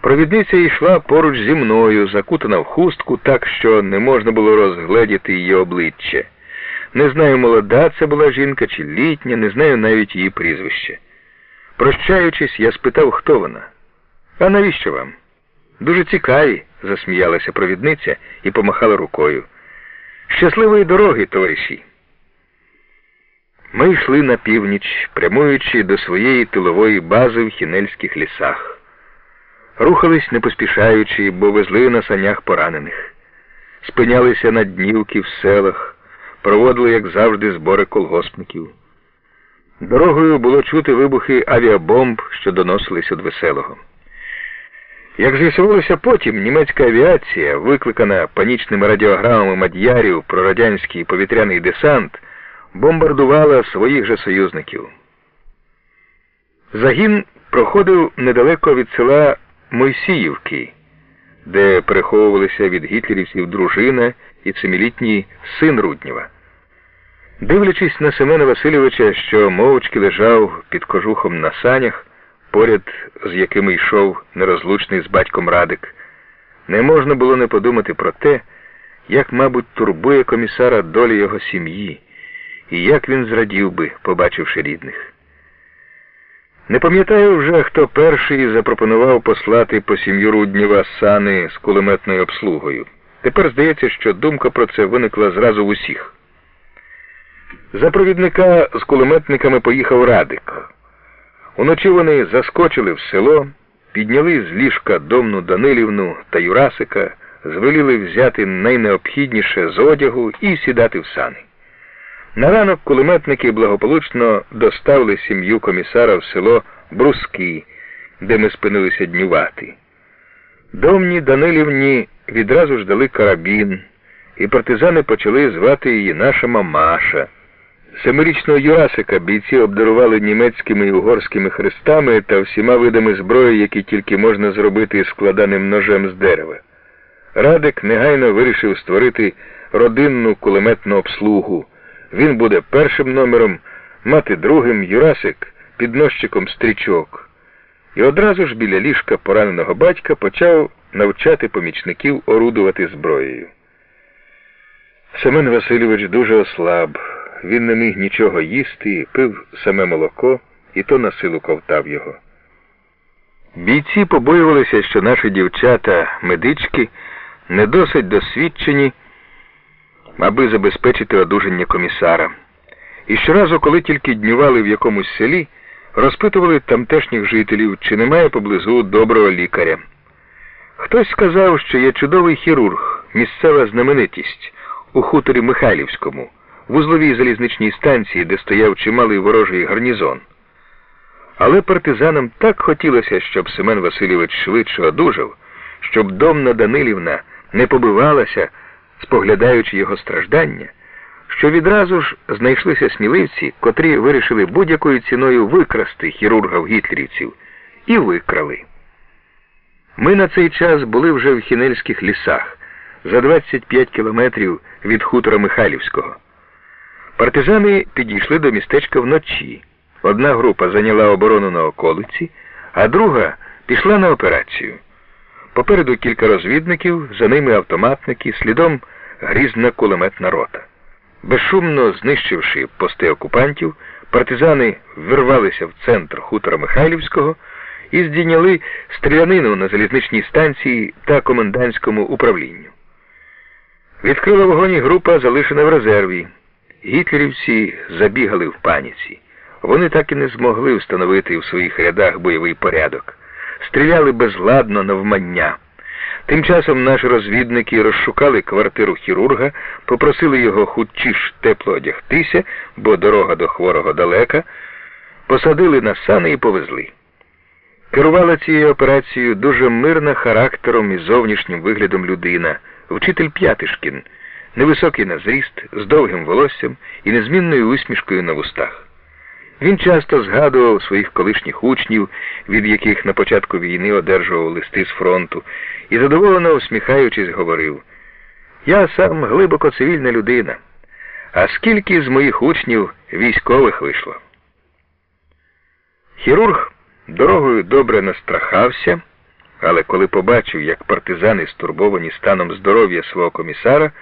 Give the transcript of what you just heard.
Провідниця йшла поруч зі мною, закутана в хустку, так що не можна було розгледіти її обличчя. Не знаю, молода це була жінка чи літня, не знаю навіть її прізвище. Прощаючись, я спитав, хто вона. А навіщо вам? Дуже цікаві, засміялася провідниця і помахала рукою. Щасливої дороги, товариші. Ми йшли на північ, прямуючи до своєї тилової бази в хінельських лісах. Рухались не поспішаючи, бо везли на санях поранених. Спинялися на днівки в селах, проводили, як завжди, збори колгоспників. Дорогою було чути вибухи авіабомб, що доносились від веселого. Як з'ясувалося потім, німецька авіація, викликана панічними радіограмами мад'ярів про радянський повітряний десант, бомбардувала своїх же союзників. Загін проходив недалеко від села Мойсіївки, де переховувалися від гітлерівців дружина і семилітній син Руднєва. Дивлячись на Семена Васильовича, що мовчки лежав під кожухом на санях, поряд з якими йшов нерозлучний з батьком Радик, не можна було не подумати про те, як, мабуть, турбує комісара долі його сім'ї, і як він зрадів би, побачивши рідних. Не пам'ятаю вже, хто перший запропонував послати по сім'ю Руднєва сани з кулеметною обслугою. Тепер здається, що думка про це виникла зразу в усіх. За провідника з кулеметниками поїхав Радик. Уночі вони заскочили в село, підняли з ліжка домну Данилівну та Юрасика, звеліли взяти найнеобхідніше з одягу і сідати в сани. На ранок кулеметники благополучно доставили сім'ю комісара в село Бруски, де ми спинилися днювати. Домні Данилівні відразу ж дали карабін, і партизани почали звати її наша мамаша. Семирічного Юрасика бійці обдарували німецькими і угорськими хрестами та всіма видами зброї, які тільки можна зробити складаним ножем з дерева. Радик негайно вирішив створити родинну кулеметну обслугу. Він буде першим номером, мати другим Юрасик підносчиком стрічок. І одразу ж біля ліжка пораненого батька почав навчати помічників орудувати зброєю. Семен Васильович дуже ослаб. Він не міг нічого їсти, пив саме молоко і то на силу ковтав його. Бійці побоювалися, що наші дівчата, медички, не досить досвідчені, аби забезпечити одужання комісара. І щоразу, коли тільки днювали в якомусь селі, розпитували тамтешніх жителів, чи немає поблизу доброго лікаря. Хтось сказав, що є чудовий хірург, місцева знаменитість у хуторі Михайлівському в узловій залізничній станції, де стояв чималий ворожий гарнізон. Але партизанам так хотілося, щоб Семен Васильович швидше одужав, щоб Домна Данилівна не побивалася, споглядаючи його страждання, що відразу ж знайшлися сміливці, котрі вирішили будь-якою ціною викрасти хірурга в гітлерівців, і викрали. Ми на цей час були вже в Хінельських лісах за 25 кілометрів від хутора Михайлівського. Партизани підійшли до містечка вночі. Одна група зайняла оборону на околиці, а друга пішла на операцію. Попереду кілька розвідників, за ними автоматники, слідом грізна кулеметна рота. Безшумно знищивши пости окупантів, партизани вирвалися в центр хутора Михайлівського і здійняли стрілянину на залізничній станції та комендантському управлінню. Відкрила вогонь група, залишена в резерві. Гітлерівці забігали в паніці. Вони так і не змогли встановити в своїх рядах бойовий порядок. Стріляли безладно навмання. Тим часом наші розвідники розшукали квартиру хірурга, попросили його хутчіш тепло одягтися, бо дорога до хворого далека, посадили на сани і повезли. Керувала цією операцією дуже мирна характером і зовнішнім виглядом людина, вчитель П'ятишкін невисокий на зріст, з довгим волоссям і незмінною усмішкою на вустах. Він часто згадував своїх колишніх учнів, від яких на початку війни одержував листи з фронту, і задоволено усміхаючись, говорив: Я сам глибоко цивільна людина, а скільки з моїх учнів військових вийшло. Хірург дорогою добре настрахався Але коли побачив, як партизани стурбовані станом здоров'я свого комісара,